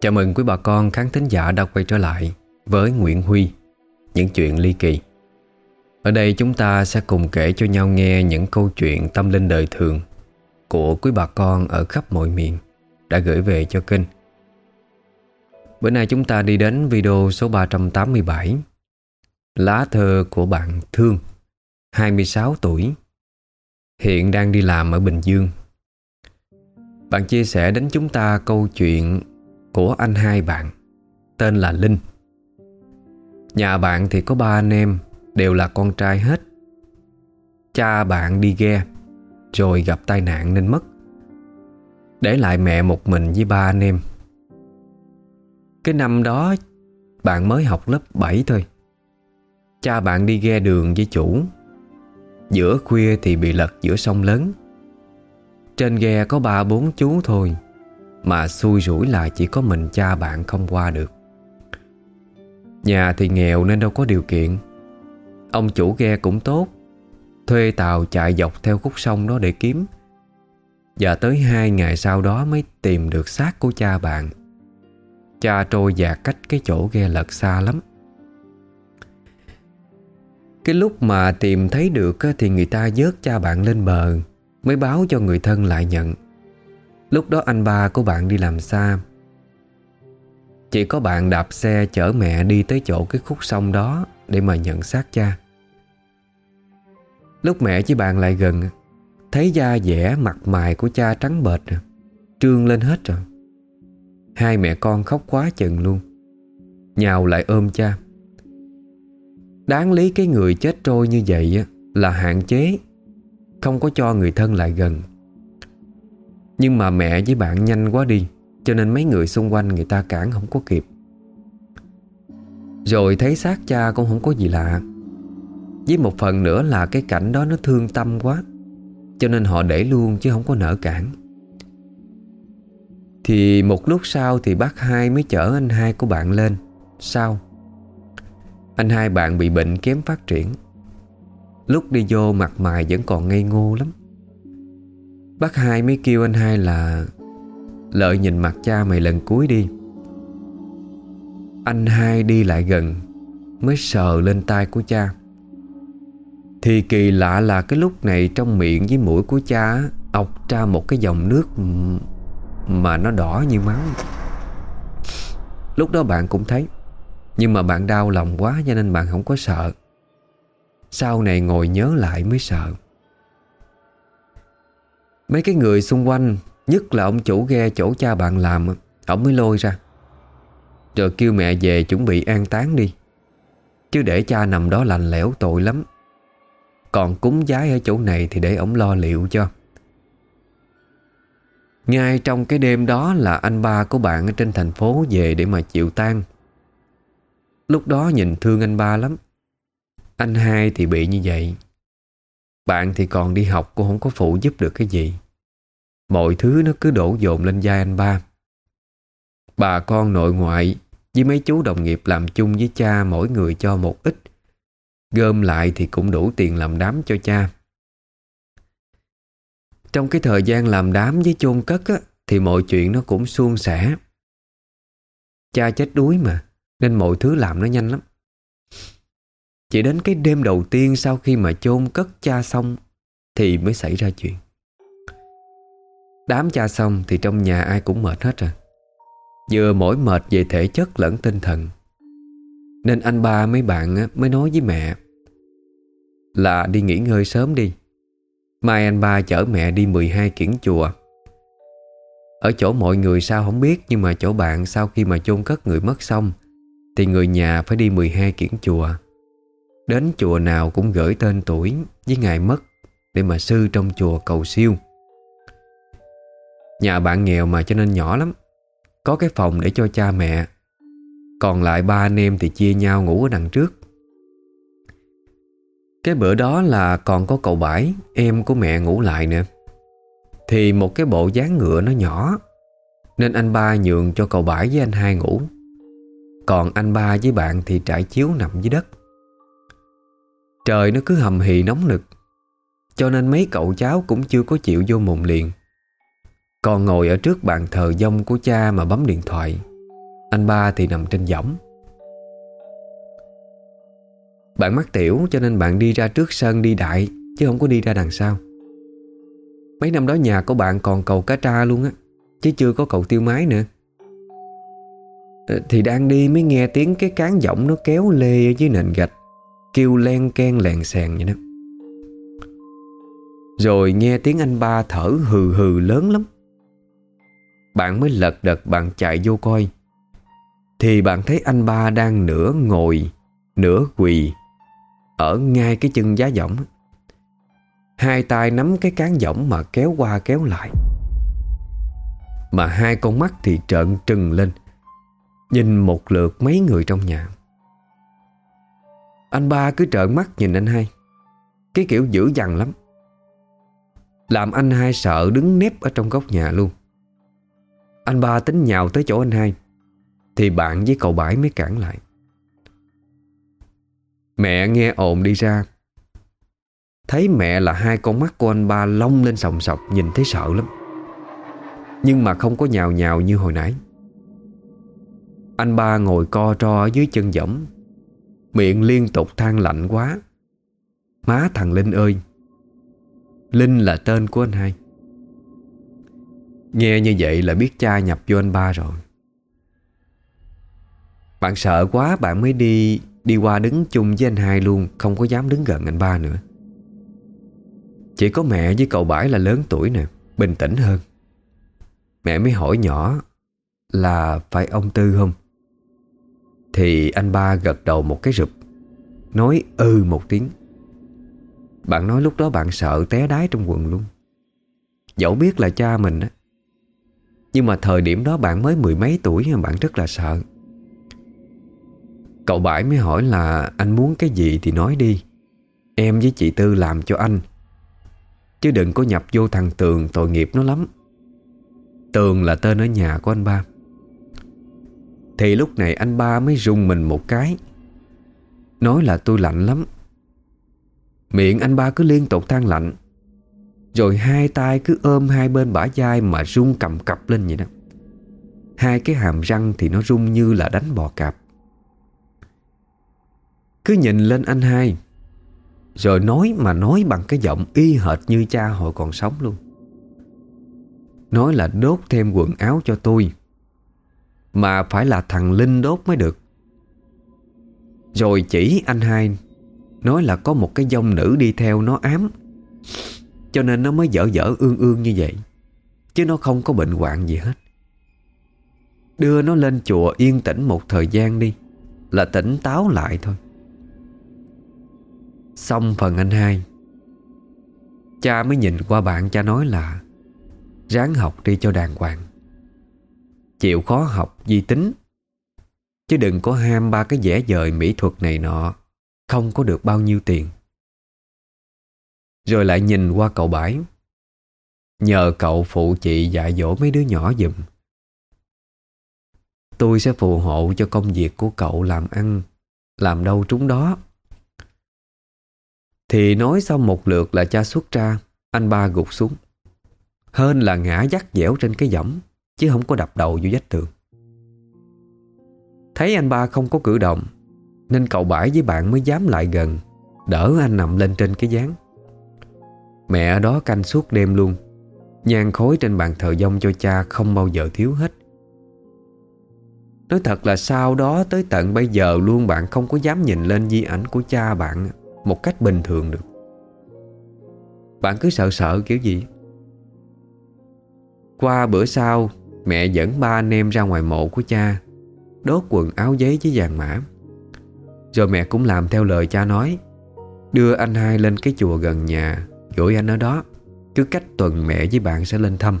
Chào mừng quý bà con khán thính giả đã quay trở lại với Nguyễn Huy, những chuyện ly kỳ. Ở đây chúng ta sẽ cùng kể cho nhau nghe những câu chuyện tâm linh đời thường của quý bà con ở khắp mọi miền đã gửi về cho kênh. Bữa nay chúng ta đi đến video số 387 Lá thơ của bạn Thương 26 tuổi Hiện đang đi làm ở Bình Dương Bạn chia sẻ đến chúng ta câu chuyện của anh hai bạn, Tên là Linh. Nhà bạn thì có ba anh em, Đều là con trai hết. Cha bạn đi ghe, Rồi gặp tai nạn nên mất. Để lại mẹ một mình với ba anh em. Cái năm đó, Bạn mới học lớp 7 thôi. Cha bạn đi ghe đường với chủ. Giữa khuya thì bị lật giữa sông lớn. Trên ghe có ba bốn chú thôi. Mà xui rủi là chỉ có mình cha bạn không qua được. Nhà thì nghèo nên đâu có điều kiện. Ông chủ ghe cũng tốt, Thuê tàu chạy dọc theo khúc sông đó để kiếm. Và tới hai ngày sau đó mới tìm được xác của cha bạn. Cha trôi dạt cách cái chỗ ghe lật xa lắm. Cái lúc mà tìm thấy được Thì người ta dớt cha bạn lên bờ, Mới báo cho người thân lại nhận. Lúc đó anh ba của bạn đi làm xa. Chỉ có bạn đạp xe chở mẹ đi tới chỗ cái khúc sông đó Để mà nhận xác cha. Lúc mẹ với bạn lại gần, Thấy da dẻ mặt mày của cha trắng bệt Trương lên hết rồi. Hai mẹ con khóc quá chừng luôn. Nhào lại ôm cha. Đáng lý cái người chết trôi như vậy Là hạn chế, Không có cho người thân lại gần. Nhưng mà mẹ với bạn nhanh quá đi, Cho nên mấy người xung quanh người ta cản không có kịp. Rồi thấy xác cha cũng không có gì lạ. Với một phần nữa là cái cảnh đó nó thương tâm quá, Cho nên họ để luôn chứ không có nở cản. Thì một lúc sau thì bác hai mới chở anh hai của bạn lên. Sao? Anh hai bạn bị bệnh kém phát triển. Lúc đi vô mặt mày vẫn còn ngây ngô lắm. Bác hai mới kêu anh hai là, Lợi nhìn mặt cha mày lần cuối đi. Anh hai đi lại gần, Mới sờ lên tay của cha. Thì kỳ lạ là cái lúc này trong miệng với mũi của cha ọc ra một cái dòng nước mà nó đỏ như máu. Lúc đó bạn cũng thấy, Nhưng mà bạn đau lòng quá cho nên bạn không có sợ. Sau này ngồi nhớ lại mới sợ. Mấy cái người xung quanh, Nhất là ông chủ ghe chỗ cha bạn làm, Ông mới lôi ra. Rồi kêu mẹ về chuẩn bị an táng đi. Chứ để cha nằm đó lành lẽo tội lắm. Còn cúng giái ở chỗ này thì để ông lo liệu cho. Ngay trong cái đêm đó là anh ba của bạn ở trên thành phố về để mà chịu tang. Lúc đó nhìn thương anh ba lắm. Anh hai thì bị như vậy. Bạn thì còn đi học cũng không có phụ giúp được cái gì. Mọi thứ nó cứ đổ dồn lên vai anh ba. Bà con nội ngoại với mấy chú đồng nghiệp làm chung với cha mỗi người cho một ít. Gom lại thì cũng đủ tiền làm đám cho cha. Trong cái thời gian làm đám với chôn cất á, Thì mọi chuyện nó cũng suôn sẻ. Cha chết đuối mà Nên mọi thứ làm nó nhanh lắm. Chỉ đến cái đêm đầu tiên Sau khi mà chôn cất cha xong Thì mới xảy ra chuyện. Đám cha xong Thì trong nhà ai cũng mệt hết rồi. Vừa mỗi mệt về thể chất lẫn tinh thần, Nên anh ba mấy bạn mới nói với mẹ Là đi nghỉ ngơi sớm đi. Mai anh ba chở mẹ đi 12 kiển chùa. Ở chỗ mọi người sao không biết, Nhưng mà chỗ bạn sau khi mà chôn cất người mất xong Thì người nhà phải đi 12 kiển chùa. Đến chùa nào cũng gửi tên tuổi với ngày mất Để mà sư trong chùa cầu siêu. Nhà bạn nghèo mà cho nên nhỏ lắm, Có cái phòng để cho cha mẹ, Còn lại ba anh em thì chia nhau ngủ ở đằng trước. Cái bữa đó là còn có cậu Bãi Em của mẹ ngủ lại nữa Thì một cái bộ dáng ngựa nó nhỏ, Nên anh ba nhường cho cậu Bãi với anh hai ngủ. Còn anh ba với bạn thì trải chiếu nằm dưới đất. Trời nó cứ hầm hì nóng nực. Cho nên mấy cậu cháu cũng chưa có chịu vô mùng liền. Còn ngồi ở trước bàn thờ dông của cha mà bấm điện thoại. Anh ba thì nằm trên võng. Bạn mắc tiểu, cho nên bạn đi ra trước sân đi đại, Chứ không có đi ra đằng sau. Mấy năm đó nhà của bạn còn cầu cá tra luôn á, Chứ chưa có cầu tiêu mái nữa. Ờ, thì đang đi mới nghe tiếng cái cán giọng nó kéo lê ở dưới nền gạch. Kêu len ken lèn sèn vậy đó. Rồi nghe tiếng anh ba thở hừ hừ lớn lắm. Bạn mới lật đật bạn chạy vô coi. Thì bạn thấy anh ba đang nửa ngồi, Nửa quỳ, Ở ngay cái chân giá giỏng Hai tay nắm cái cán giỏng mà kéo qua kéo lại. Mà hai con mắt thì trợn trừng lên, Nhìn một lượt mấy người trong nhà. Anh ba cứ trợn mắt nhìn anh hai. Cái kiểu dữ dằn lắm. Làm anh hai sợ đứng nép ở trong góc nhà luôn. Anh ba tính nhào tới chỗ anh hai, Thì bạn với cậu bãi mới cản lại. Mẹ nghe ồn đi ra. Thấy mẹ là hai con mắt của anh ba long lên sòng sọc, Nhìn thấy sợ lắm. Nhưng mà không có nhào nhào như hồi nãy. Anh ba ngồi co tro ở dưới chân dẫm. Miệng liên tục than lạnh quá. Má thằng Linh ơi, Linh là tên của anh hai. Nghe như vậy là biết cha nhập vô anh ba rồi. Bạn sợ quá, bạn mới đi Đi qua đứng chung với anh hai luôn, Không có dám đứng gần anh ba nữa. Chỉ có mẹ với cậu bãi là lớn tuổi nè, Bình tĩnh hơn. Mẹ mới hỏi nhỏ Là phải ông Tư không? Thì anh ba gật đầu một cái rụp, Nói ừ một tiếng. Bạn nói lúc đó bạn sợ té đái trong quần luôn. Dẫu biết là cha mình á, Nhưng mà thời điểm đó bạn mới mười mấy tuổi mà Bạn rất là sợ. Cậu bãi mới hỏi là Anh muốn cái gì thì nói đi. Em với chị Tư làm cho anh, Chứ đừng có nhập vô thằng Tường tội nghiệp nó lắm. Tường là tên ở nhà của anh ba. Thì lúc này anh ba mới rung mình một cái. Nói là tôi lạnh lắm. Miệng anh ba cứ liên tục than lạnh. Rồi hai tay cứ ôm hai bên bả vai Mà rung cầm cập lên vậy đó. Hai cái hàm răng thì nó rung như là đánh bò cạp. Cứ nhìn lên anh hai. Rồi nói mà nói bằng cái giọng y hệt như cha hồi còn sống luôn. Nói là đốt thêm quần áo cho tôi. Mà phải là thằng Linh đốt mới được. Rồi chỉ anh hai Nói là có một cái dông nữ đi theo nó ám. Cho nên nó mới dở dở ương ương như vậy. Chứ nó không có bệnh hoạn gì hết. Đưa nó lên chùa yên tĩnh một thời gian đi. Là tỉnh táo lại thôi. Xong phần anh hai. Cha mới nhìn qua bạn, cha nói là Ráng học đi cho đàng hoàng. Chịu khó học di tính. Chứ đừng có ham ba cái vẽ dời mỹ thuật này nọ, Không có được bao nhiêu tiền. Rồi lại nhìn qua cậu bãi Nhờ cậu phụ chị dạy dỗ mấy đứa nhỏ giùm. Tôi sẽ phù hộ cho công việc của cậu làm ăn, Làm đâu trúng đó. Thì nói xong một lượt là cha xuất ra, Anh ba gục xuống. Hơn là ngã dắt dẻo trên cái võng. Chứ không có đập đầu vô vách tường. Thấy anh ba không có cử động, Nên cậu bãi với bạn mới dám lại gần, Đỡ anh nằm lên trên cái gián Mẹ ở đó canh suốt đêm luôn Nhang khối trên bàn thờ dông cho cha Không bao giờ thiếu hết. Nói thật là sau đó Tới tận bây giờ luôn bạn không có dám nhìn lên di ảnh của cha bạn một cách bình thường được. Bạn cứ sợ sợ kiểu gì? Qua bữa sau Mẹ dẫn ba anh em ra ngoài mộ của cha, Đốt quần áo giấy với vàng mã. Rồi mẹ cũng làm theo lời cha nói, Đưa anh hai lên cái chùa gần nhà Gửi anh ở đó. Cứ cách tuần mẹ với bạn sẽ lên thăm.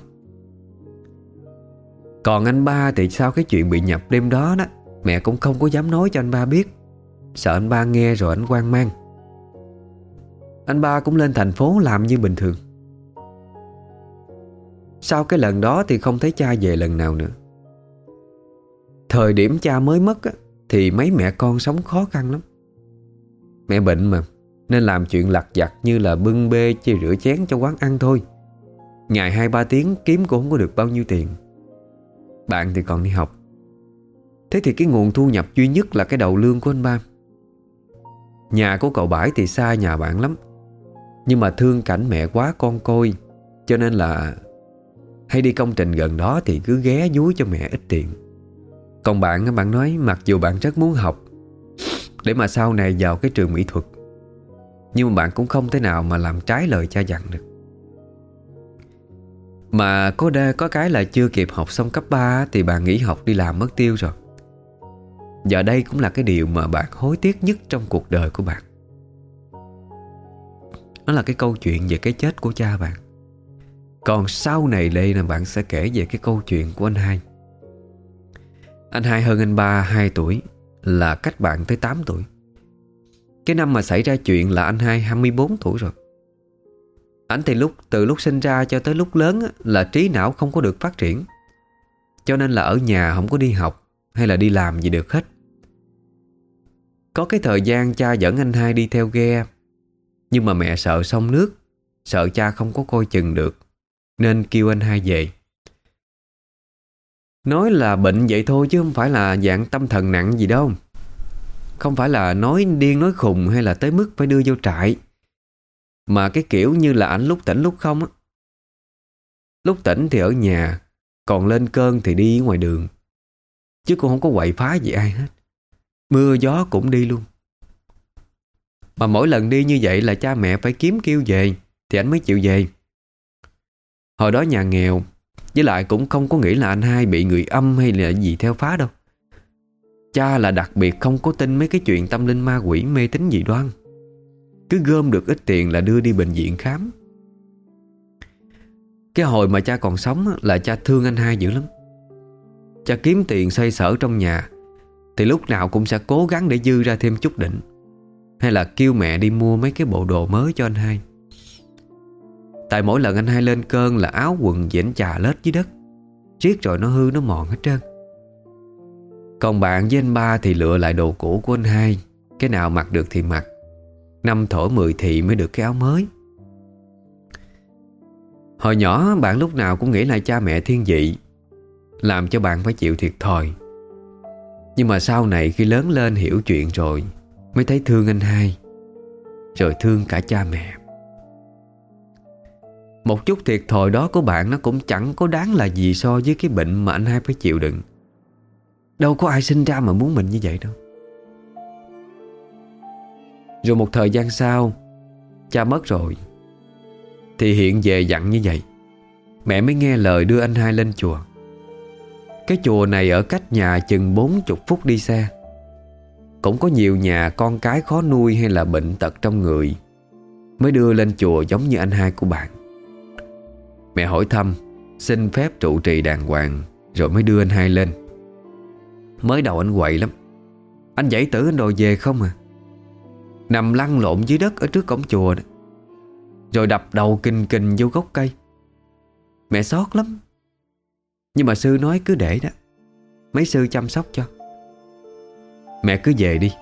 Còn anh ba thì sau cái chuyện bị nhập đêm đó đó, Mẹ cũng không có dám nói cho anh ba biết. Sợ anh ba nghe rồi anh quan mang. Anh ba cũng lên thành phố làm như bình thường. Sau cái lần đó thì không thấy cha về lần nào nữa. Thời điểm cha mới mất á, Thì mấy mẹ con sống khó khăn lắm. Mẹ bệnh mà Nên làm chuyện lặt vặt như là bưng bê chia rửa chén cho quán ăn thôi. Ngày 2-3 tiếng kiếm cũng không có được bao nhiêu tiền. Bạn thì còn đi học. Thế thì cái nguồn thu nhập duy nhất là cái đầu lương của anh ba. Nhà của cậu Bãi thì xa nhà bạn lắm. Nhưng mà thương cảnh mẹ quá con côi Cho nên là hay đi công trình gần đó thì cứ ghé dúi cho mẹ ít tiền. Còn bạn bạn nói, mặc dù bạn rất muốn học, Để mà sau này vào cái trường mỹ thuật, Nhưng mà bạn cũng không thể nào mà làm trái lời cha dặn được. Mà có đê có cái là chưa kịp học xong cấp 3 Thì bạn nghỉ học đi làm mất tiêu rồi. Giờ đây cũng là cái điều mà bạn hối tiếc nhất trong cuộc đời của bạn Nó là cái câu chuyện về cái chết của cha bạn. Còn sau này đây là bạn sẽ kể về cái câu chuyện của anh hai. Anh hai hơn anh ba 2 tuổi, Là cách bạn tới 8 tuổi. Cái năm mà xảy ra chuyện là anh hai 24 tuổi rồi. Anh thì lúc, từ lúc sinh ra cho tới lúc lớn Là trí não không có được phát triển. Cho nên là ở nhà không có đi học Hay là đi làm gì được hết. Có cái thời gian cha dẫn anh hai đi theo ghe, Nhưng mà mẹ sợ sông nước, Sợ cha không có coi chừng được. Nên kêu anh hai về. Nói là bệnh vậy thôi chứ không phải là dạng tâm thần nặng gì đâu. Không phải là nói điên nói khùng hay là tới mức phải đưa vô trại. Mà cái kiểu như là ảnh lúc tỉnh lúc không á. Lúc tỉnh thì ở nhà, Còn lên cơn thì đi ngoài đường. Chứ cũng không có quậy phá gì ai hết. Mưa gió cũng đi luôn. Mà mỗi lần đi như vậy là cha mẹ phải kiếm kêu về Thì anh mới chịu về. Hồi đó nhà nghèo, Với lại cũng không có nghĩ là anh hai bị người âm hay là gì theo phá đâu. Cha là đặc biệt không có tin mấy cái chuyện tâm linh ma quỷ mê tín dị đoan. Cứ gom được ít tiền là đưa đi bệnh viện khám. Cái hồi mà cha còn sống là cha thương anh hai dữ lắm. Cha kiếm tiền xoay sở trong nhà, thì lúc nào cũng sẽ cố gắng để dư ra thêm chút đỉnh Hay là kêu mẹ đi mua mấy cái bộ đồ mới cho anh hai. Tại mỗi lần anh hai lên cơn là áo quần dễn trà lết dưới đất. Riết rồi nó hư, nó mòn hết trơn. Còn bạn với anh ba thì lựa lại đồ cũ của anh hai. Cái nào mặc được thì mặc. Năm thổ mười thì mới được cái áo mới. Hồi nhỏ, bạn lúc nào cũng nghĩ là cha mẹ thiên vị, Làm cho bạn phải chịu thiệt thòi. Nhưng mà sau này khi lớn lên hiểu chuyện rồi, Mới thấy thương anh hai, Rồi thương cả cha mẹ. Một chút thiệt thòi đó của bạn Nó cũng chẳng có đáng là gì so với cái bệnh mà anh hai phải chịu đựng. Đâu có ai sinh ra mà muốn mình như vậy đâu. Rồi một thời gian sau, Cha mất rồi, Thì hiện về dặn như vậy. Mẹ mới nghe lời đưa anh hai lên chùa. Cái chùa này ở cách nhà chừng 40 phút đi xe. Cũng có nhiều nhà con cái khó nuôi hay là bệnh tật trong người Mới đưa lên chùa giống như anh hai của bạn. Mẹ hỏi thăm, Xin phép trụ trì đàng hoàng, Rồi mới đưa anh hai lên. Mới đầu anh quậy lắm. Anh dãy tử, anh đòi về không à? Nằm lăn lộn dưới đất Ở trước cổng chùa đó. Rồi đập đầu kinh kinh vô gốc cây. Mẹ xót lắm. Nhưng mà sư nói cứ để đó. Mấy sư chăm sóc cho. Mẹ cứ về đi.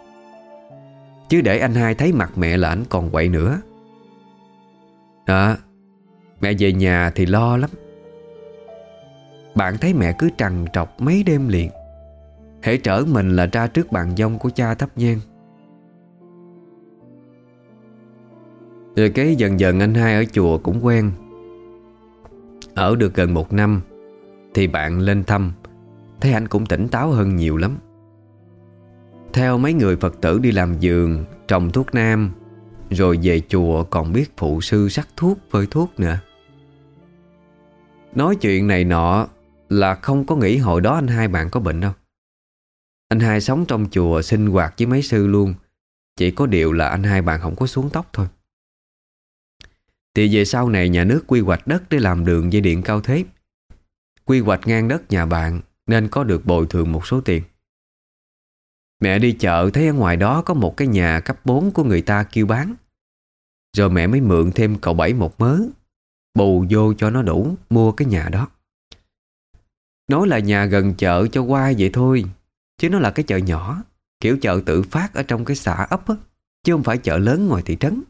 Chứ để anh hai thấy mặt mẹ là anh còn quậy nữa. Đó. Mẹ về nhà thì lo lắm. Bạn thấy mẹ cứ trằn trọc mấy đêm liền. Hễ trở mình là ra trước bàn dông của cha thắp nhang. Rồi cái dần dần anh hai ở chùa cũng quen. Ở được gần một năm, thì bạn lên thăm. Thấy anh cũng tỉnh táo hơn nhiều lắm. Theo mấy người Phật tử đi làm giường, Trồng thuốc nam, Rồi về chùa còn biết phụ sư sắc thuốc, phơi thuốc nữa. Nói chuyện này nọ Là không có nghĩ hồi đó anh hai bạn có bệnh đâu. Anh hai sống trong chùa sinh hoạt với mấy sư luôn. Chỉ có điều là anh hai bạn không có xuống tóc thôi. Thì về sau này nhà nước quy hoạch đất để làm đường dây điện cao thế. Quy hoạch ngang đất nhà bạn Nên có được bồi thường một số tiền. Mẹ đi chợ thấy ở ngoài đó Có một cái nhà cấp 4 của người ta kêu bán. Rồi mẹ mới mượn thêm cậu bảy một mớ. Bù vô cho nó đủ Mua cái nhà đó. Nói là nhà gần chợ cho qua vậy thôi Chứ nó là cái chợ nhỏ Kiểu chợ tự phát ở trong cái xã ấp á Chứ không phải chợ lớn ngoài thị trấn.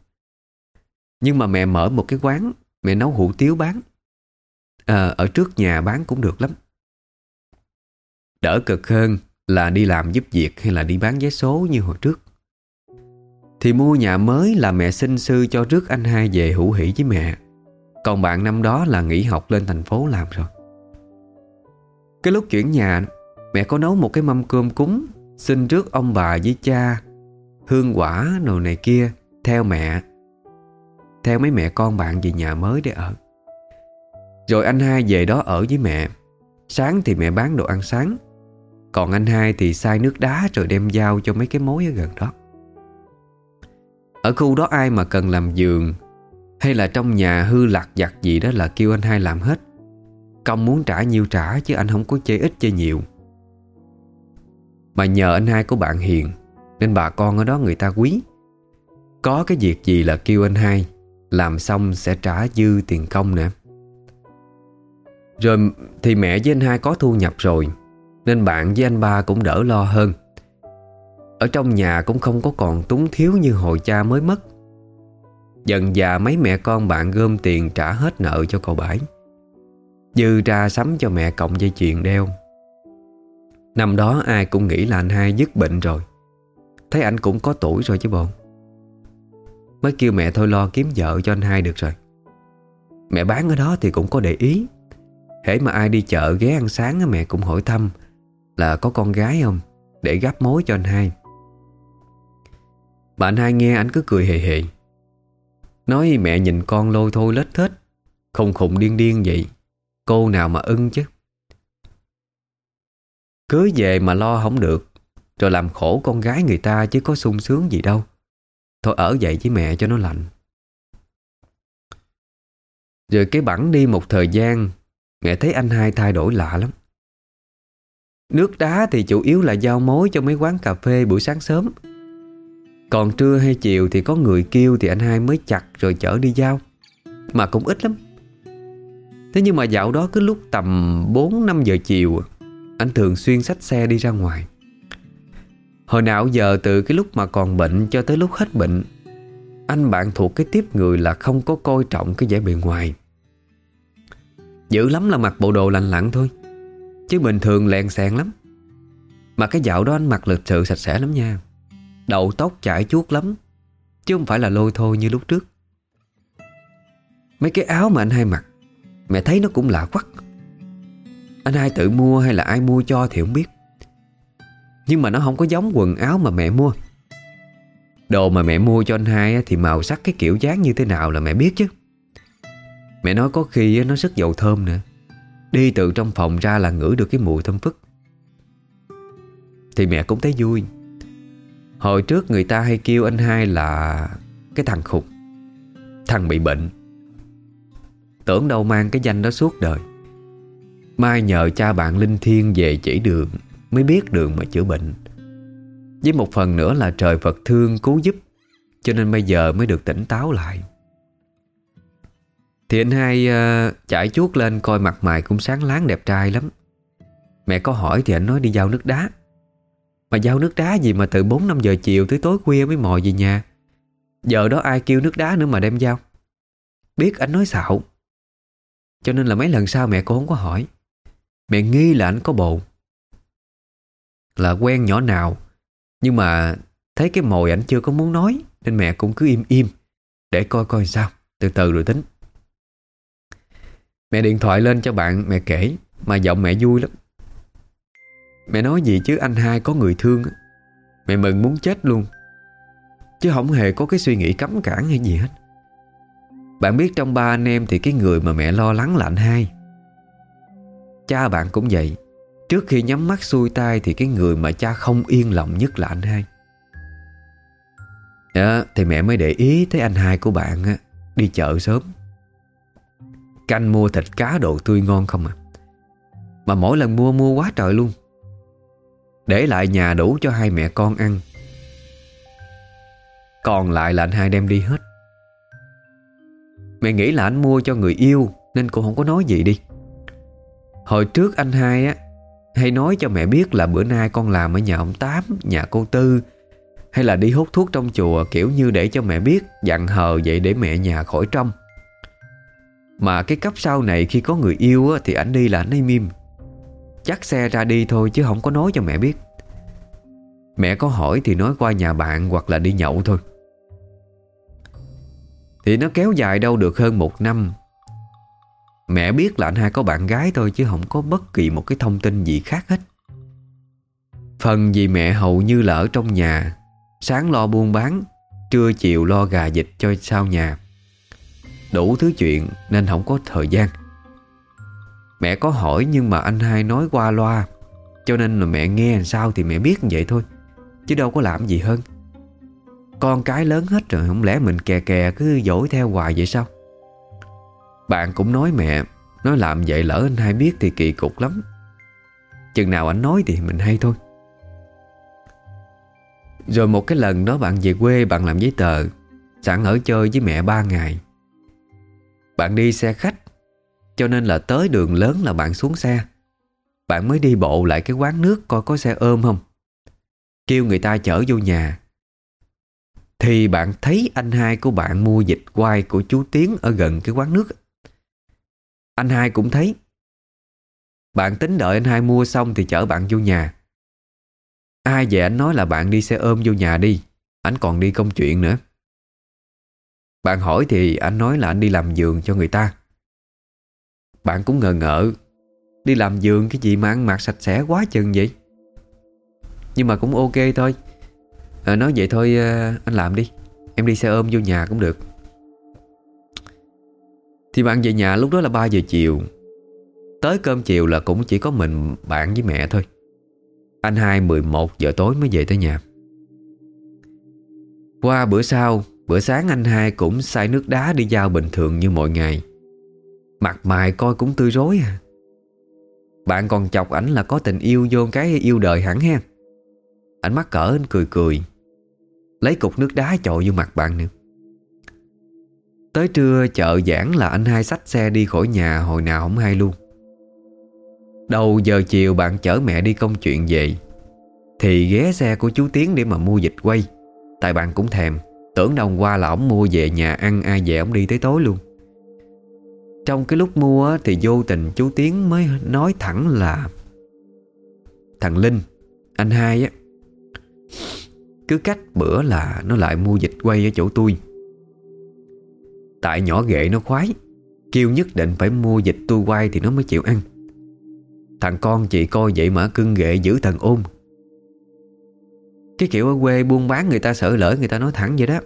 Nhưng mà mẹ mở một cái quán Mẹ nấu hủ tiếu bán. À, Ở trước nhà bán cũng được lắm. Đỡ cực hơn Là đi làm giúp việc hay là đi bán vé số như hồi trước. Thì mua nhà mới là mẹ xin sư cho rước anh hai về hữu hỷ với mẹ. Còn bạn năm đó là nghỉ học lên thành phố làm rồi. Cái lúc chuyển nhà, Mẹ có nấu một cái mâm cơm cúng, Xin trước ông bà với cha, Hương quả đồ này kia, Theo mẹ. Theo mấy mẹ con bạn về nhà mới để ở. Rồi anh hai về đó ở với mẹ. Sáng thì mẹ bán đồ ăn sáng. Còn anh hai thì sai nước đá Rồi đem giao cho mấy cái mối ở gần đó. Ở khu đó ai mà cần làm giường hay là trong nhà hư lạc giặt gì đó Là kêu anh hai làm hết. Công muốn trả nhiêu trả Chứ anh không có chơi ít chơi nhiều. Mà nhờ anh hai của bạn hiền, Nên bà con ở đó người ta quý. Có cái việc gì là kêu anh hai, Làm xong sẽ trả dư tiền công nè. Rồi thì mẹ với anh hai có thu nhập rồi, Nên bạn với anh ba cũng đỡ lo hơn. Ở trong nhà cũng không có còn túng thiếu như hồi cha mới mất. Dần già mấy mẹ con bạn gom tiền trả hết nợ cho cậu bãi Dư ra sắm cho mẹ cộng dây chuyền đeo. Năm đó ai cũng nghĩ là anh hai dứt bệnh rồi. Thấy anh cũng có tuổi rồi chứ bộ. Mới kêu mẹ thôi lo kiếm vợ cho anh hai được rồi. Mẹ bán ở đó thì cũng có để ý. Hễ mà ai đi chợ ghé ăn sáng mẹ cũng hỏi thăm Là có con gái không Để gắp mối cho anh hai. Bạn hai nghe anh cứ cười hề hề. Nói mẹ nhìn con lôi thôi lết thết. Không khùng điên điên vậy. Cô nào mà ưng chứ? Cưới về mà lo không được. Rồi làm khổ con gái người ta Chứ có sung sướng gì đâu. Thôi ở vậy với mẹ cho nó lạnh Rồi cái bẵng đi một thời gian, Mẹ thấy anh hai thay đổi lạ lắm. Nước đá thì chủ yếu là giao mối cho mấy quán cà phê buổi sáng sớm. Còn trưa hay chiều thì có người kêu thì anh hai mới chặt rồi chở đi giao. Mà cũng ít lắm. Thế nhưng mà dạo đó cứ lúc tầm 4-5 giờ chiều, Anh thường xuyên xách xe đi ra ngoài. Hồi nào giờ từ cái lúc mà còn bệnh cho tới lúc hết bệnh, Anh bạn thuộc cái tiếp người là không có coi trọng cái vẻ bề ngoài. Dữ lắm là mặc bộ đồ lành lặn thôi, Chứ bình thường lèn xẹn lắm. Mà cái dạo đó anh mặc lịch sự sạch sẽ lắm nha. Đầu tóc chải chuốt lắm, Chứ không phải là lôi thôi như lúc trước. Mấy cái áo mà anh hai mặc, Mẹ thấy nó cũng lạ quắc. Anh hai tự mua hay là ai mua cho thì không biết. Nhưng mà nó không có giống quần áo mà mẹ mua. Đồ mà mẹ mua cho anh hai Thì màu sắc cái kiểu dáng như thế nào là mẹ biết chứ. Mẹ nói có khi nó rất dầu thơm nữa. Đi từ trong phòng ra là ngửi được cái mùi thơm phức. Thì mẹ cũng thấy vui. Hồi trước người ta hay kêu anh hai là Cái thằng khục Thằng bị bệnh. Tưởng đâu mang cái danh đó suốt đời. Mai nhờ cha bạn Linh Thiên về chỉ đường Mới biết đường mà chữa bệnh. Với một phần nữa là trời Phật thương cứu giúp Cho nên bây giờ mới được tỉnh táo lại. Thì anh hai ờ, uh, chạy chuốt lên coi mặt mày cũng sáng láng đẹp trai lắm. Mẹ có hỏi thì anh nói đi giao nước đá. Mà giao nước đá gì mà từ 4-5 giờ chiều tới tối khuya mới mò về nhà. Giờ đó ai kêu nước đá nữa mà đem giao. Biết anh nói xạo. Cho nên là mấy lần sau mẹ cô không có hỏi. Mẹ nghi là anh có bồ Là quen nhỏ nào. Nhưng mà thấy cái mồi ảnh chưa có muốn nói, Nên mẹ cũng cứ im im. Để coi coi sao. Từ từ rồi tính. Mẹ điện thoại lên cho bạn, mẹ kể. Mà giọng mẹ vui lắm. Mẹ nói gì chứ anh hai có người thương Mẹ mừng muốn chết luôn. Chứ không hề có cái suy nghĩ cấm cản hay gì hết. Bạn biết trong ba anh em Thì cái người mà mẹ lo lắng là anh hai. Cha bạn cũng vậy. Trước khi nhắm mắt xuôi tay Thì cái người mà cha không yên lòng nhất là anh hai. À, Thì mẹ mới để ý Thấy anh hai của bạn á, đi chợ sớm. Canh mua thịt cá đồ tươi ngon không à? Mà mỗi lần mua mua quá trời luôn. Để lại nhà đủ cho hai mẹ con ăn. Còn lại là anh hai đem đi hết. Mẹ nghĩ là anh mua cho người yêu Nên cô không có nói gì đi. Hồi trước anh hai á Hay nói cho mẹ biết là bữa nay con làm ở nhà ông Tám Nhà cô Tư Hay là đi hút thuốc trong chùa Kiểu như để cho mẹ biết Dặn hờ vậy để mẹ nhà khỏi trong mà cái cấp sau này khi có người yêu á, Thì ảnh đi là anh ấy mim. Chắc xe ra đi thôi chứ không có nói cho mẹ biết. Mẹ có hỏi thì nói qua nhà bạn hoặc là đi nhậu thôi. Thì nó kéo dài đâu được hơn một năm. Mẹ biết là anh hai có bạn gái thôi Chứ không có bất kỳ một cái thông tin gì khác hết. Phần vì mẹ hầu như là ở trong nhà, Sáng lo buôn bán, Trưa chiều lo gà dịch cho sau nhà. Đủ thứ chuyện nên không có thời gian. Mẹ có hỏi nhưng mà anh hai nói qua loa. Cho nên là mẹ nghe làm sao thì mẹ biết vậy thôi, Chứ đâu có làm gì hơn. Con cái lớn hết rồi, Không lẽ mình kè kè cứ dỗi theo hoài vậy sao? Bạn cũng nói mẹ, Nói làm vậy lỡ anh hai biết thì kỳ cục lắm. Chừng nào anh nói thì mình hay thôi. Rồi một cái lần đó bạn về quê, Bạn làm giấy tờ, Sẵn ở chơi với mẹ ba ngày. Bạn đi xe khách cho nên là tới đường lớn là bạn xuống xe. Bạn mới đi bộ lại cái quán nước Coi có xe ôm không? Kêu người ta chở vô nhà. Thì bạn thấy anh hai của bạn mua dịch quay của chú Tiến ở gần cái quán nước. Anh hai cũng thấy. Bạn tính đợi anh hai mua xong thì chở bạn vô nhà. Ai về anh nói là bạn đi xe ôm vô nhà đi. Anh còn đi công chuyện nữa. Bạn hỏi thì anh nói là anh đi làm giường cho người ta. Bạn cũng ngờ ngợ. Đi làm giường cái gì mà ăn mặc sạch sẽ quá chừng vậy? Nhưng mà cũng ok thôi. À, Nói vậy thôi à, anh làm đi. Em đi xe ôm vô nhà cũng được. Thì bạn về nhà lúc đó là 3 giờ chiều. Tới cơm chiều là cũng chỉ có mình bạn với mẹ thôi. Anh hai 11 giờ tối mới về tới nhà. Qua bữa sau Bữa sáng anh hai cũng xay nước đá đi giao bình thường như mọi ngày. Mặt mày coi cũng tươi rối à. Bạn còn chọc ảnh là có tình yêu vô cái yêu đời hẳn ha. Anh mắc cỡ anh cười cười. Lấy cục nước đá chội vô mặt bạn nữa. Tới trưa chợ giảng là anh hai xách xe đi khỏi nhà, hồi nào không hay luôn. Đầu giờ chiều bạn chở mẹ đi công chuyện về. Thì ghé xe của chú Tiến để mà mua dịch quay. Tại bạn cũng thèm, Tưởng đồng qua là ổng mua về nhà ăn, ai về ổng đi tới tối luôn. Trong cái lúc mua thì vô tình chú Tiến mới nói thẳng là, Thằng Linh, Anh hai á, cứ cách bữa là nó lại mua dịch quay ở chỗ tôi. Tại nhỏ ghệ nó khoái, Kêu nhất định phải mua dịch tôi quay thì nó mới chịu ăn. Thằng con chị coi vậy mà cưng ghệ giữ thần ôm. Cái kiểu ở quê buôn bán người ta sợ lỡ người ta nói thẳng vậy đó.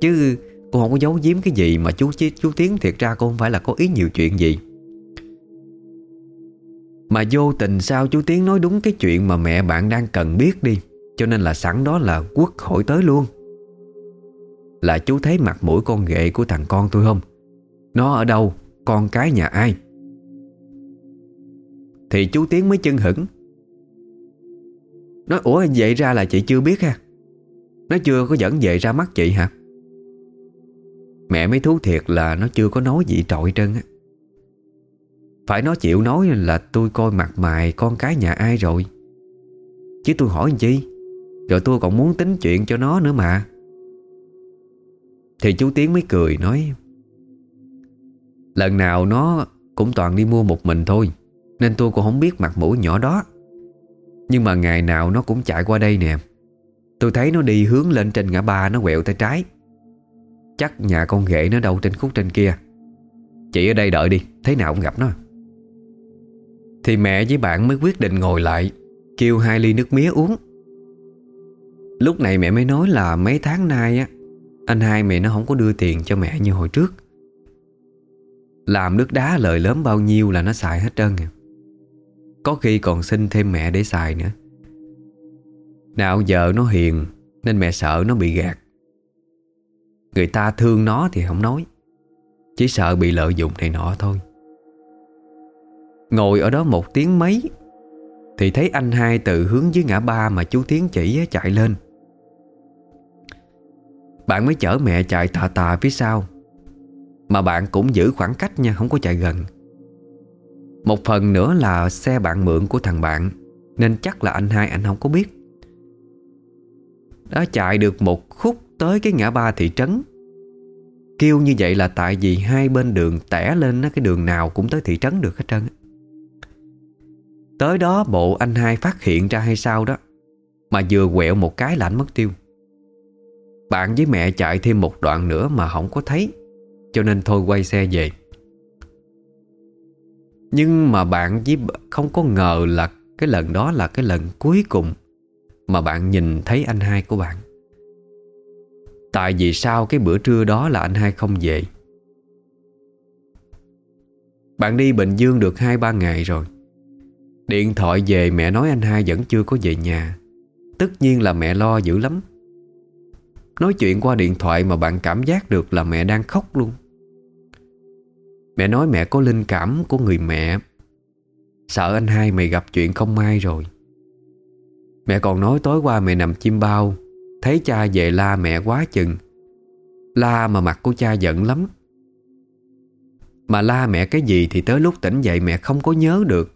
Chứ cô không có giấu giếm cái gì mà chú chú Tiến thiệt ra, cô không phải là có ý nhiều chuyện gì. Mà vô tình sao chú Tiến nói đúng cái chuyện mà mẹ bạn đang cần biết đi, cho nên là sẵn đó là quốc hội tới luôn. Là chú thấy mặt mũi con ghệ của thằng con tôi không? Nó ở đâu? Con cái nhà ai? Thì chú Tiến mới chân hững Nói, ủa, vậy ra là chị chưa biết ha? Nó chưa có dẫn về ra mắt chị hả? Mẹ mới thú thiệt là nó chưa có nói gì trội trơn á. Phải nó chịu nói là tôi coi mặt mày con cái nhà ai rồi. Chứ tôi hỏi làm chi? Rồi tôi còn muốn tính chuyện cho nó nữa mà. Thì chú Tiến mới cười nói, Lần nào nó cũng toàn đi mua một mình thôi, Nên tôi cũng không biết mặt mũi nhỏ đó. Nhưng mà ngày nào nó cũng chạy qua đây nè. Tôi thấy nó đi hướng lên trên ngã ba Nó quẹo tay trái. Chắc nhà con ghệ nó đâu trên khúc trên kia. Chị ở đây đợi đi, Thế nào cũng gặp nó. Thì mẹ với bạn mới quyết định ngồi lại, Kêu hai ly nước mía uống. Lúc này mẹ mới nói là mấy tháng nay á, Anh hai mẹ nó không có đưa tiền cho mẹ như hồi trước. Làm nước đá lời lớn bao nhiêu là nó xài hết trơn à. Có khi còn xin thêm mẹ để xài nữa. Nào giờ nó hiền, Nên mẹ sợ nó bị gạt. Người ta thương nó thì không nói. Chỉ sợ bị lợi dụng này nọ thôi. Ngồi ở đó một tiếng mấy, Thì thấy anh hai từ hướng dưới ngã ba Mà chú Tiến chỉ chạy lên. Bạn mới chở mẹ chạy tà tà phía sau, Mà bạn cũng giữ khoảng cách nha, Không có chạy gần. Một phần nữa là xe bạn mượn của thằng bạn, Nên chắc là anh hai, anh không có biết. Đã chạy được một khúc tới cái ngã ba thị trấn. Kêu như vậy là tại vì hai bên đường tẻ lên cái đường nào cũng tới thị trấn được hết trơn Tới đó bộ anh hai phát hiện ra hay sao đó, Mà vừa quẹo một cái là anh mất tiêu. Bạn với mẹ chạy thêm một đoạn nữa mà không có thấy, Cho nên thôi quay xe về. Nhưng mà bạn với không có ngờ là Cái lần đó là cái lần cuối cùng Mà bạn nhìn thấy anh hai của bạn. Tại vì sao cái bữa trưa đó là anh hai không về? Bạn đi Bình Dương được 2-3 ngày rồi. Điện thoại về mẹ nói anh hai vẫn chưa có về nhà. Tất nhiên là mẹ lo dữ lắm. Nói chuyện qua điện thoại mà bạn cảm giác được là mẹ đang khóc luôn. Mẹ nói mẹ có linh cảm của người mẹ. Sợ anh hai mày gặp chuyện không may rồi. Mẹ còn nói tối qua mẹ nằm chim bao. Thấy cha về la mẹ quá chừng. La mà mặt của cha giận lắm. Mà la mẹ cái gì thì tới lúc tỉnh dậy mẹ không có nhớ được.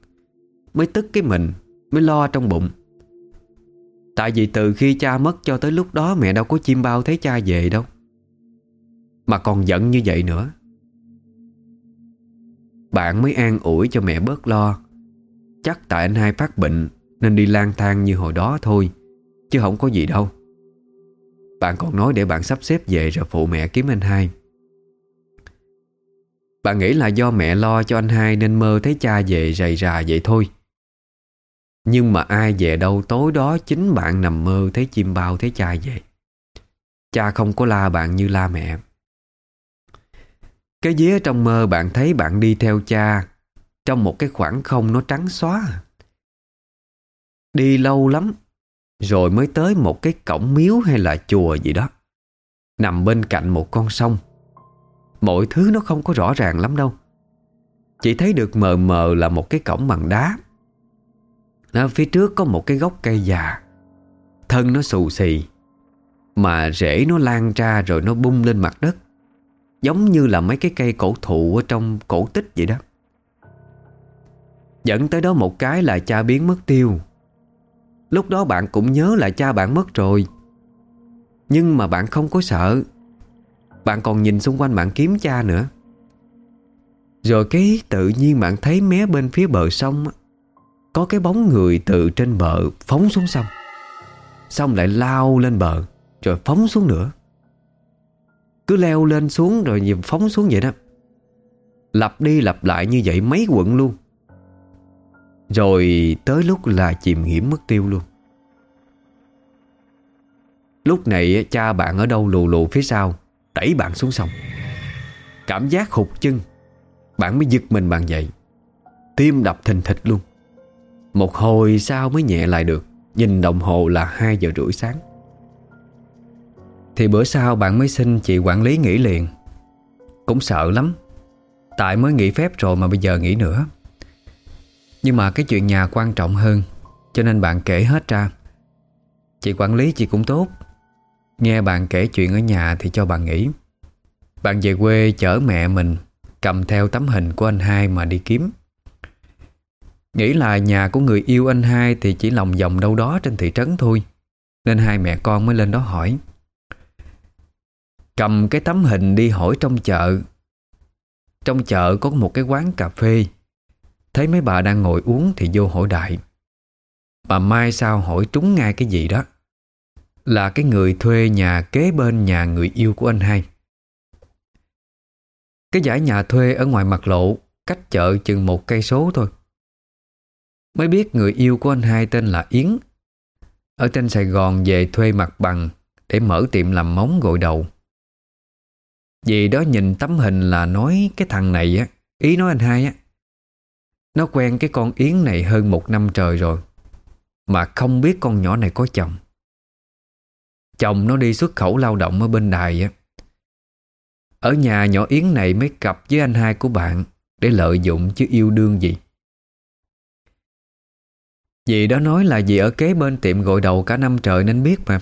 Mới tức cái mình, Mới lo trong bụng. Tại vì từ khi cha mất cho tới lúc đó Mẹ đâu có chim bao thấy cha về đâu. Mà còn giận như vậy nữa. Bạn mới an ủi cho mẹ bớt lo. Chắc tại anh hai phát bệnh Nên đi lang thang như hồi đó thôi, Chứ không có gì đâu. Bạn còn nói để bạn sắp xếp về Rồi phụ mẹ kiếm anh hai. Bạn nghĩ là do mẹ lo cho anh hai Nên mơ thấy cha về rầy rà vậy thôi. Nhưng mà ai về đâu, tối đó Chính bạn nằm mơ thấy chim bao thấy cha về. Cha không có la bạn như la mẹ. Cái dế trong mơ bạn thấy bạn đi theo cha, Trong một cái khoảng không nó trắng xóa. Đi lâu lắm rồi mới tới một cái cổng miếu hay là chùa gì đó. Nằm bên cạnh một con sông. Mọi thứ nó không có rõ ràng lắm đâu. Chỉ thấy được mờ mờ là một cái cổng bằng đá. Ở phía trước có một cái gốc cây già. Thân nó xù xì, Mà rễ nó lan ra rồi nó bung lên mặt đất, Giống như là mấy cái cây cổ thụ ở trong cổ tích vậy đó. Dẫn tới đó một cái là cha biến mất tiêu. Lúc đó bạn cũng nhớ là cha bạn mất rồi. Nhưng mà bạn không có sợ. Bạn còn nhìn xung quanh bạn kiếm cha nữa. Rồi cái tự nhiên bạn thấy mé bên phía bờ sông Có cái bóng người từ trên bờ phóng xuống sông. Xong lại lao lên bờ, Rồi phóng xuống nữa. Cứ leo lên xuống rồi phóng xuống vậy đó. Lặp đi lặp lại như vậy mấy quận luôn rồi tới lúc là chìm hiểm mất tiêu luôn. Lúc này cha bạn ở đâu lù lù phía sau, Đẩy bạn xuống sông. Cảm giác hụt chân, Bạn mới giật mình bạn dậy. Tim đập thình thịch luôn. Một hồi sau mới nhẹ lại được, Nhìn đồng hồ là 2 giờ rưỡi sáng. Thì bữa sau bạn mới xin chị quản lý nghỉ liền. Cũng sợ lắm, Tại mới nghỉ phép rồi mà bây giờ nghỉ nữa nhưng mà cái chuyện nhà quan trọng hơn, Cho nên bạn kể hết ra. Chị quản lý chị cũng tốt. Nghe bạn kể chuyện ở nhà thì cho bạn nghỉ. Bạn về quê chở mẹ mình, Cầm theo tấm hình của anh hai mà đi kiếm. Nghĩ là nhà của người yêu anh hai Thì chỉ lòng vòng đâu đó trên thị trấn thôi, Nên hai mẹ con mới lên đó hỏi. Cầm cái tấm hình đi hỏi trong chợ. Trong chợ có một cái quán cà phê. Thấy mấy bà đang ngồi uống thì vô hỏi đại. Bà mai sao hỏi trúng ngay cái gì đó? Là cái người thuê nhà kế bên nhà người yêu của anh hai Cái giải nhà thuê ở ngoài mặt lộ, Cách chợ chừng một cây số thôi. Mới biết người yêu của anh hai tên là Yến. Ở trên Sài Gòn về thuê mặt bằng Để mở tiệm làm móng gội đầu. Vì đó nhìn tấm hình là nói cái thằng này á, Ý nói anh hai á nó quen cái con Yến này hơn một năm trời rồi, Mà không biết con nhỏ này có chồng. Chồng nó đi xuất khẩu lao động ở bên đài á. Ở nhà nhỏ Yến này mới cặp với anh hai của bạn Để lợi dụng chứ yêu đương gì. Dì đó nói là dì ở kế bên tiệm gội đầu cả năm trời nên biết mà.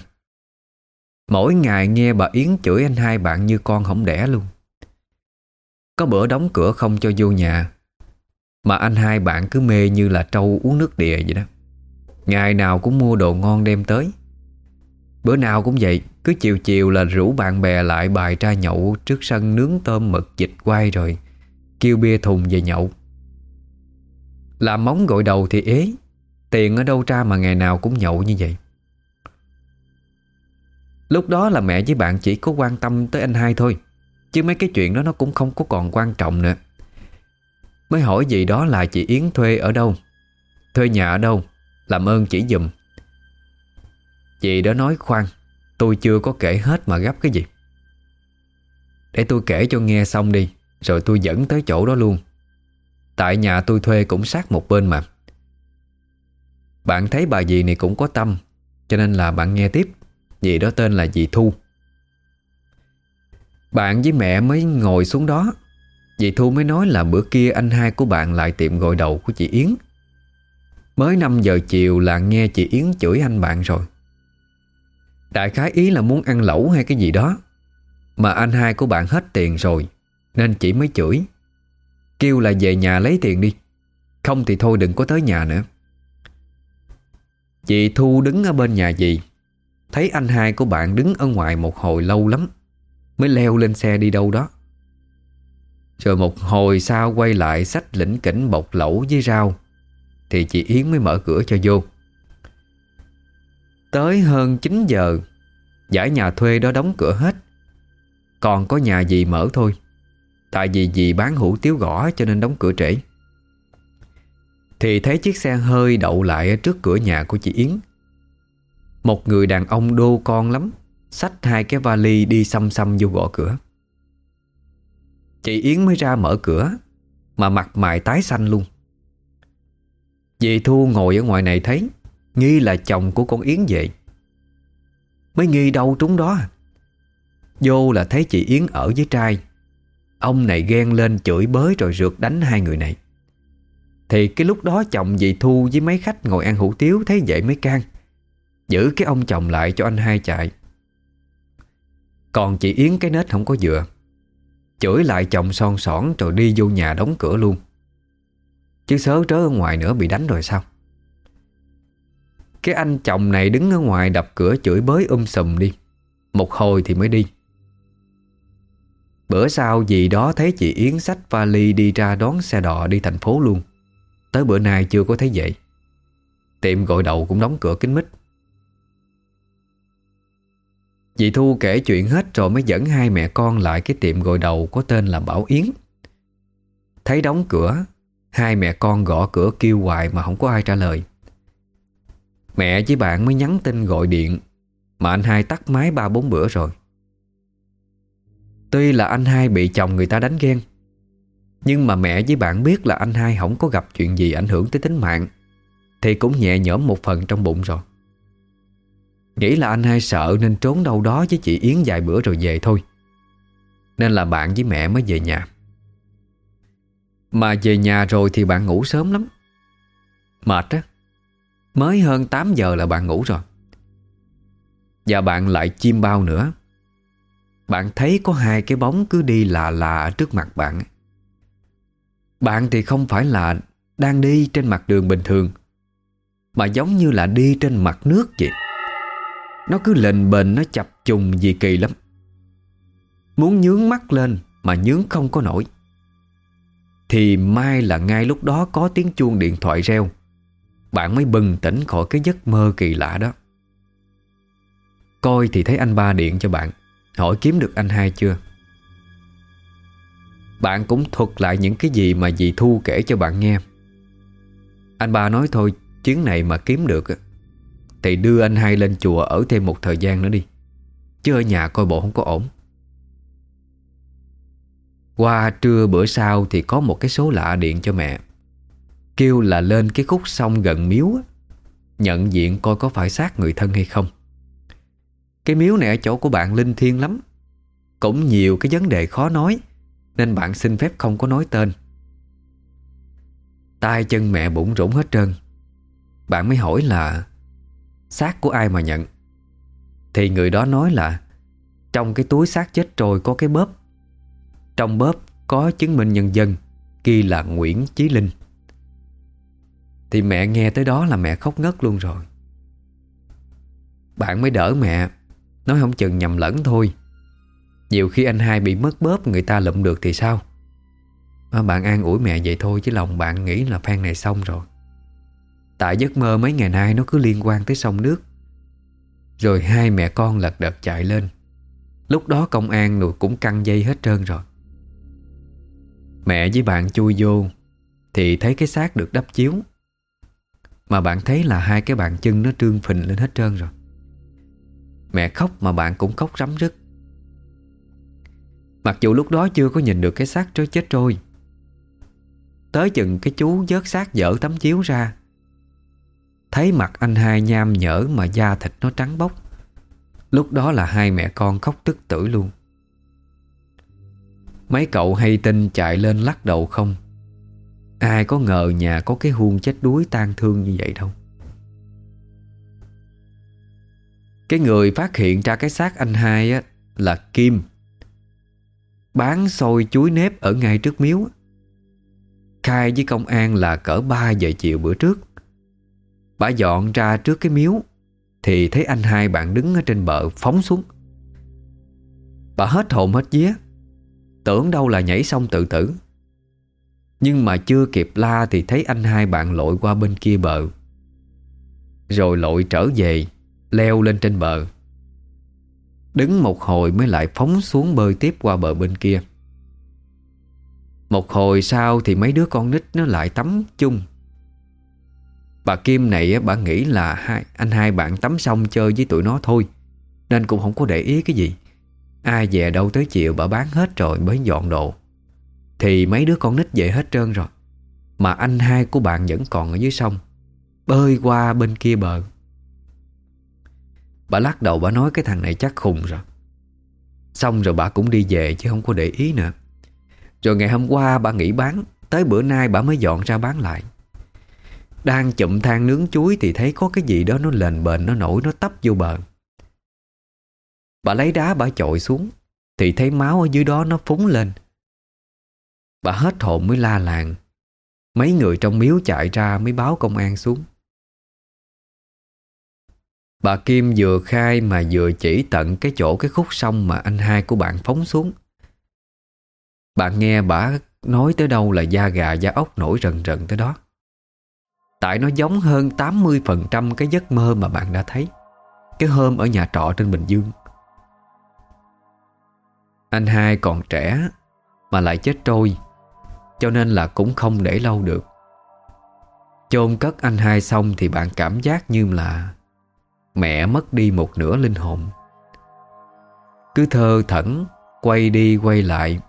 Mỗi ngày nghe bà Yến chửi anh hai bạn như con không đẻ luôn. Có bữa đóng cửa không cho vô nhà mà anh hai bạn cứ mê như là trâu uống nước địa vậy đó. Ngày nào cũng mua đồ ngon đem tới. Bữa nào cũng vậy, Cứ chiều chiều là rủ bạn bè lại bài tra nhậu Trước sân nướng tôm mực dịch quay rồi Kêu bia thùng về nhậu. Làm móng gội đầu thì ế, Tiền ở đâu ra mà ngày nào cũng nhậu như vậy. Lúc đó là mẹ với bạn chỉ có quan tâm tới anh hai thôi, Chứ mấy cái chuyện đó nó cũng không có còn quan trọng nữa. Mới hỏi gì đó là chị Yến thuê ở đâu. Thuê nhà ở đâu, Làm ơn chỉ dùm Chị đó nói khoan, Tôi chưa có kể hết mà gấp cái gì. Để tôi kể cho nghe xong đi, Rồi tôi dẫn tới chỗ đó luôn. Tại nhà tôi thuê cũng sát một bên mà. Bạn thấy bà dì này cũng có tâm, Cho nên là bạn nghe tiếp. Dì đó tên là dì Thu. Bạn với mẹ mới ngồi xuống đó Dì Thu mới nói là bữa kia anh hai của bạn lại tiệm gội đầu của chị Yến. Mới 5 giờ chiều là nghe chị Yến chửi anh bạn rồi. Đại khái ý là muốn ăn lẩu hay cái gì đó. Mà anh hai của bạn hết tiền rồi, Nên chỉ mới chửi. Kêu là về nhà lấy tiền đi. Không thì thôi đừng có tới nhà nữa. Chị Thu đứng ở bên nhà dì. Thấy anh hai của bạn đứng ở ngoài một hồi lâu lắm, Mới leo lên xe đi đâu đó. Rồi một hồi sau quay lại sách lĩnh kỉnh bọc lẩu với rau, Thì chị Yến mới mở cửa cho vô. Tới hơn 9 giờ Giải nhà thuê đó đóng cửa hết. Còn có nhà dì mở thôi, Tại vì dì bán hủ tiếu gõ cho nên đóng cửa trễ. Thì thấy chiếc xe hơi đậu lại trước cửa nhà của chị Yến. Một người đàn ông đô con lắm, Xách hai cái vali đi xăm xăm vô gõ cửa. Chị Yến mới ra mở cửa Mà mặt mày tái xanh luôn. Dì Thu ngồi ở ngoài này thấy Nghi là chồng của con Yến vậy, Mới nghi đâu trúng đó. Vô là thấy chị Yến ở với trai. Ông này ghen lên chửi bới rồi rượt đánh hai người này. Thì cái lúc đó chồng dì Thu với mấy khách ngồi ăn hủ tiếu thấy vậy mới can. Giữ cái ông chồng lại cho anh hai chạy. Còn chị Yến cái nết không có dựa Chửi lại chồng son sỏn rồi đi vô nhà đóng cửa luôn. Chứ sớ trớ ở ngoài nữa bị đánh rồi sao? Cái anh chồng này đứng ở ngoài đập cửa chửi bới um sùm đi. Một hồi thì mới đi. Bữa sau gì đó thấy chị Yến sách vali đi ra đón xe đò đi thành phố luôn. Tới bữa nay chưa có thấy vậy Tiệm gội đầu cũng đóng cửa kín mít. Dì Thu kể chuyện hết rồi mới dẫn hai mẹ con lại cái tiệm gội đầu có tên là Bảo Yến. Thấy đóng cửa, Hai mẹ con gõ cửa kêu hoài mà không có ai trả lời. Mẹ với bạn mới nhắn tin gọi điện, Mà anh hai tắt máy ba bốn bữa rồi. Tuy là anh hai bị chồng người ta đánh ghen, Nhưng mà mẹ với bạn biết là anh hai không có gặp chuyện gì ảnh hưởng tới tính mạng, Thì cũng nhẹ nhõm một phần trong bụng rồi. Nghĩ là anh hai sợ nên trốn đâu đó với chị Yến vài bữa rồi về thôi. Nên là bạn với mẹ mới về nhà. Mà về nhà rồi thì bạn ngủ sớm lắm. Mệt á. Mới hơn 8 giờ là bạn ngủ rồi. Và bạn lại chim bao nữa. Bạn thấy có hai cái bóng cứ đi lạ lạ trước mặt bạn Bạn thì không phải là đang đi trên mặt đường bình thường, Mà giống như là đi trên mặt nước vậy. Nó cứ lệnh bền nó chập trùng gì kỳ lắm. Muốn nhướng mắt lên mà nhướng không có nổi. Thì mai là ngay lúc đó có tiếng chuông điện thoại reo. Bạn mới bừng tỉnh khỏi cái giấc mơ kỳ lạ đó. Coi thì thấy anh ba điện cho bạn. Hỏi kiếm được anh hai chưa? Bạn cũng thuật lại những cái gì mà dì Thu kể cho bạn nghe. Anh ba nói thôi, Chuyến này mà kiếm được thì đưa anh hai lên chùa ở thêm một thời gian nữa đi. Chứ ở nhà coi bộ không có ổn. Qua trưa bữa sau thì có một cái số lạ điện cho mẹ. Kêu là lên cái khúc sông gần miếu Nhận diện coi có phải xác người thân hay không. Cái miếu này ở chỗ của bạn linh thiêng lắm. Cũng nhiều cái vấn đề khó nói, Nên bạn xin phép không có nói tên. Tay chân mẹ bụng rủng hết trơn. Bạn mới hỏi là xác của ai mà nhận? Thì người đó nói là Trong cái túi xác chết trôi có cái bóp. Trong bóp có chứng minh nhân dân Ghi là Nguyễn Chí Linh. Thì mẹ nghe tới đó là mẹ khóc ngất luôn rồi. Bạn mới đỡ mẹ Nói không chừng nhầm lẫn thôi. Nhiều khi anh hai bị mất bóp người ta lụm được thì sao? À, Bạn an ủi mẹ vậy thôi Chứ lòng bạn nghĩ là phan này xong rồi. Tại giấc mơ mấy ngày nay Nó cứ liên quan tới sông nước. Rồi hai mẹ con lật đật chạy lên. Lúc đó công an rồi cũng căng dây hết trơn rồi. Mẹ với bạn chui vô, Thì thấy cái xác được đắp chiếu. Mà bạn thấy là hai cái bàn chân nó trương phình lên hết trơn rồi. Mẹ khóc mà bạn cũng khóc rắm rứt. Mặc dù lúc đó chưa có nhìn được cái xác trôi chết trôi, Tới chừng cái chú vớt xác dở tấm chiếu ra Thấy mặt anh hai nham nhở mà da thịt nó trắng bóc. Lúc đó là hai mẹ con khóc tức tử luôn. Mấy cậu hay tin chạy lên lắc đầu không? Ai có ngờ nhà có cái huông chết đuối tan thương như vậy đâu. Cái người phát hiện ra cái xác anh hai á, là Kim. Bán xôi chuối nếp ở ngay trước miếu Khai với công an là cỡ 3 giờ chiều bữa trước. Bà dọn ra trước cái miếu, Thì thấy anh hai bạn đứng ở trên bờ phóng xuống. Bà hết hồn hết vía, Tưởng đâu là nhảy xong tự tử. Nhưng mà chưa kịp la Thì thấy anh hai bạn lội qua bên kia bờ. Rồi lội trở về, Leo lên trên bờ. Đứng một hồi mới lại phóng xuống bơi tiếp qua bờ bên kia. Một hồi sau thì mấy đứa con nít nó lại tắm chung. Bà Kim này bà nghĩ là hai, anh hai bạn tắm xong chơi với tụi nó thôi Nên cũng không có để ý cái gì. Ai về đâu tới chiều bà bán hết rồi mới dọn đồ. Thì mấy đứa con nít về hết trơn rồi Mà anh hai của bạn vẫn còn ở dưới sông Bơi qua bên kia bờ. Bà lắc đầu bà nói cái thằng này chắc khùng rồi. Xong rồi bà cũng đi về chứ không có để ý nữa. Rồi ngày hôm qua bà nghỉ bán Tới bữa nay bà mới dọn ra bán lại. Đang chụm than nướng chuối Thì thấy có cái gì đó nó lền bền, Nó nổi, nó tấp vô bờ Bà lấy đá bà chội xuống, Thì thấy máu ở dưới đó nó phúng lên Bà hết hồn mới la làng Mấy người trong miếu chạy ra mới báo công an xuống Bà Kim vừa khai mà vừa chỉ tận cái chỗ cái khúc sông mà anh hai của bạn phóng xuống. Bạn nghe bà nói tới đâu là da gà da ốc nổi rần rần tới đó. Tại nó giống hơn 80% cái giấc mơ mà bạn đã thấy. Cái hôm ở nhà trọ trên Bình Dương. Anh hai còn trẻ mà lại chết trôi, cho nên là cũng không để lâu được. Chôn cất anh hai xong thì bạn cảm giác như là Mẹ mất đi một nửa linh hồn Cứ thơ thẩn, Quay đi quay lại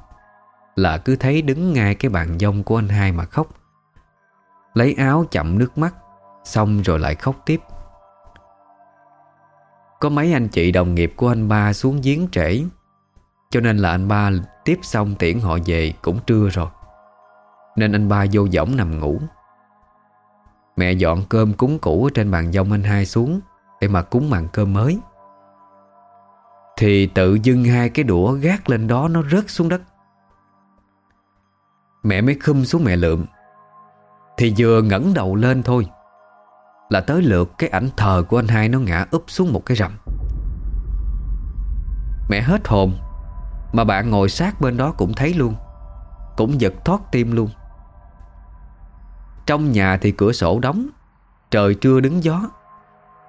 Là cứ thấy đứng ngay cái bàn dông của anh hai mà khóc Lấy áo chậm nước mắt, Xong rồi lại khóc tiếp. Có mấy anh chị đồng nghiệp của anh ba xuống giếng trễ, Cho nên là anh ba tiếp xong tiễn họ về cũng trưa rồi. Nên anh ba vô võng nằm ngủ. Mẹ dọn cơm cúng củ ở trên bàn dông anh hai xuống để mà cúng màn cơm mới. Thì tự dưng hai cái đũa gác lên đó nó rớt xuống đất. Mẹ mới khum xuống mẹ lượm. Thì vừa ngẩng đầu lên thôi. Là tới lượt cái ảnh thờ của anh hai nó ngã úp xuống một cái rầm. Mẹ hết hồn, Mà bạn ngồi sát bên đó cũng thấy luôn. Cũng giật thoát tim luôn. Trong nhà thì cửa sổ đóng, Trời trưa đứng gió.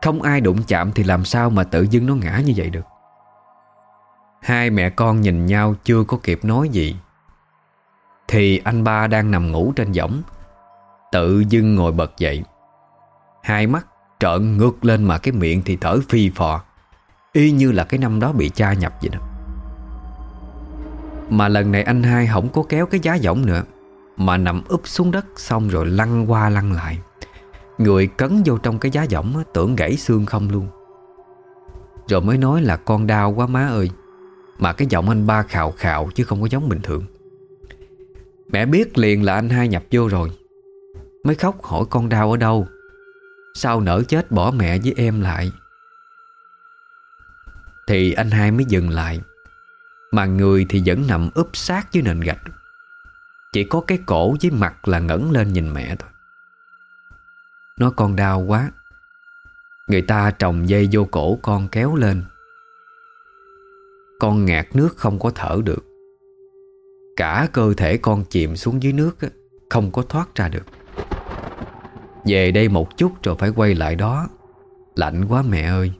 Không ai đụng chạm thì làm sao mà tự dưng nó ngã như vậy được. Hai mẹ con nhìn nhau chưa có kịp nói gì. Thì anh ba đang nằm ngủ trên võng. Tự dưng ngồi bật dậy. Hai mắt trợn ngược lên mà cái miệng thì thở phi phò. Y như là cái năm đó bị cha nhập vậy đó. Mà lần này anh hai không có kéo cái giá võng nữa, Mà nằm úp xuống đất xong rồi lăn qua lăn lại. Người cấn vô trong cái giá giỏng Tưởng gãy xương không luôn. Rồi mới nói là, con đau quá má ơi. Mà cái giọng anh ba khào khào Chứ không có giống bình thường. Mẹ biết liền là anh hai nhập vô rồi. Mới khóc hỏi con đau ở đâu. Sao nỡ chết bỏ mẹ với em lại? Thì anh hai mới dừng lại. Mà người thì vẫn nằm úp sát dưới nền gạch. Chỉ có cái cổ với mặt là ngẩng lên nhìn mẹ thôi. Nó con đau quá. Người ta trồng dây vô cổ con kéo lên. Con ngạt nước không có thở được. Cả cơ thể con chìm xuống dưới nước Không có thoát ra được. Về đây một chút rồi phải quay lại đó. Lạnh quá mẹ ơi.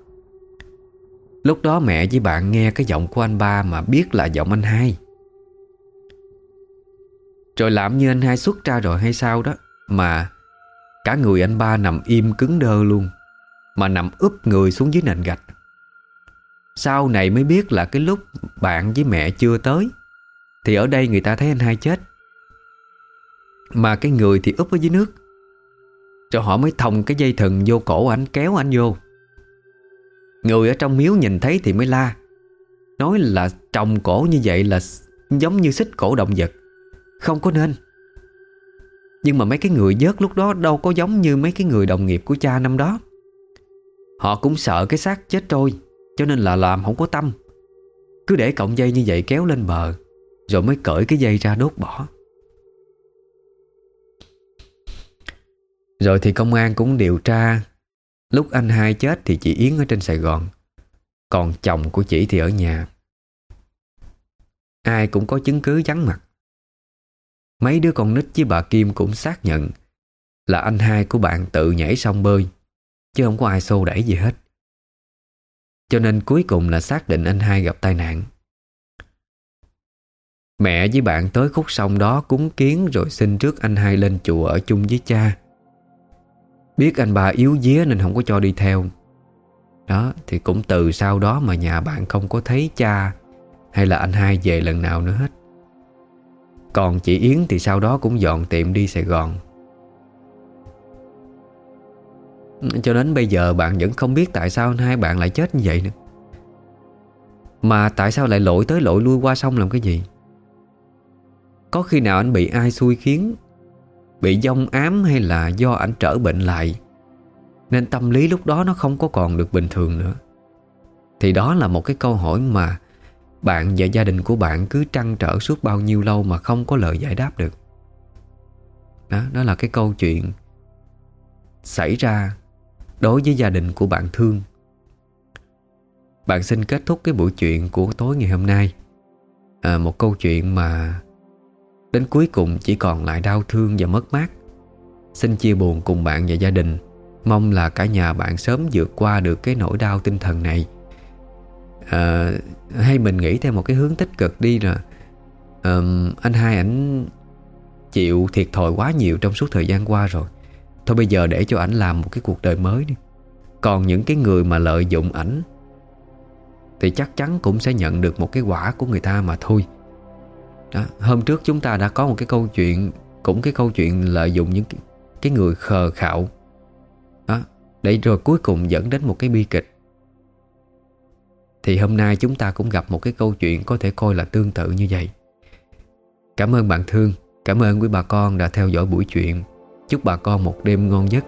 Lúc đó mẹ với bạn nghe cái giọng của anh ba Mà biết là giọng anh hai. Rồi làm như anh hai xuất ra rồi hay sao đó, Mà Cả người anh ba nằm im cứng đơ luôn, Mà nằm úp người xuống dưới nền gạch. Sau này mới biết là cái lúc bạn với mẹ chưa tới, Thì ở đây người ta thấy anh hai chết. Mà cái người thì úp ở dưới nước. Rồi họ mới thòng cái dây thừng vô cổ anh kéo anh vô. Người ở trong miếu nhìn thấy thì mới la. Nói là trồng cổ như vậy là giống như xích cổ động vật. Không có nên. Nhưng mà mấy cái người dớt lúc đó đâu có giống như mấy cái người đồng nghiệp của cha năm đó. Họ cũng sợ cái xác chết trôi, Cho nên là làm không có tâm. Cứ để cọng dây như vậy kéo lên bờ, Rồi mới cởi cái dây ra đốt bỏ. Rồi thì công an cũng điều tra. Lúc anh hai chết thì chị Yến ở trên Sài Gòn. Còn chồng của chị thì ở nhà. Ai cũng có chứng cứ vắng mặt. Mấy đứa con nít với bà Kim cũng xác nhận Là anh hai của bạn tự nhảy sông bơi, Chứ không có ai xô đẩy gì hết. Cho nên cuối cùng là xác định anh hai gặp tai nạn. Mẹ với bạn tới khúc sông đó cúng kiến rồi xin trước anh hai lên chùa ở chung với cha. Biết anh bà yếu día nên không có cho đi theo. Đó, thì cũng từ sau đó mà nhà bạn không có thấy cha Hay là anh hai về lần nào nữa hết. Còn chị Yến thì sau đó cũng dọn tiệm đi Sài Gòn. Cho đến bây giờ bạn vẫn không biết tại sao hai bạn lại chết như vậy nữa. Mà tại sao lại lội tới lội lui qua sông làm cái gì? Có khi nào anh bị ai xui khiến Bị dông ám hay là do ảnh trở bệnh lại Nên tâm lý lúc đó nó không có còn được bình thường nữa. Thì đó là một cái câu hỏi mà Bạn và gia đình của bạn cứ trăn trở suốt bao nhiêu lâu mà không có lời giải đáp được. Đó, đó là cái câu chuyện Xảy ra đối với gia đình của bạn Thương. Bạn xin kết thúc cái buổi chuyện của tối ngày hôm nay. À, Một câu chuyện mà Đến cuối cùng chỉ còn lại đau thương và mất mát. Xin chia buồn cùng bạn và gia đình. Mong là cả nhà bạn sớm vượt qua được cái nỗi đau tinh thần này. À, Hay mình nghĩ theo một cái hướng tích cực đi là um, Anh hai ảnh chịu thiệt thòi quá nhiều trong suốt thời gian qua rồi. Thôi bây giờ để cho ảnh làm một cái cuộc đời mới đi. Còn những cái người mà lợi dụng ảnh Thì chắc chắn cũng sẽ nhận được một cái quả của người ta mà thôi đó. Hôm trước chúng ta đã có một cái câu chuyện Cũng cái câu chuyện lợi dụng những cái, cái người khờ khạo đó. Để rồi cuối cùng dẫn đến một cái bi kịch Thì hôm nay chúng ta cũng gặp một cái câu chuyện Có thể coi là tương tự như vậy Cảm ơn bạn Thương Cảm ơn quý bà con đã theo dõi buổi chuyện Chúc bà con một đêm ngon giấc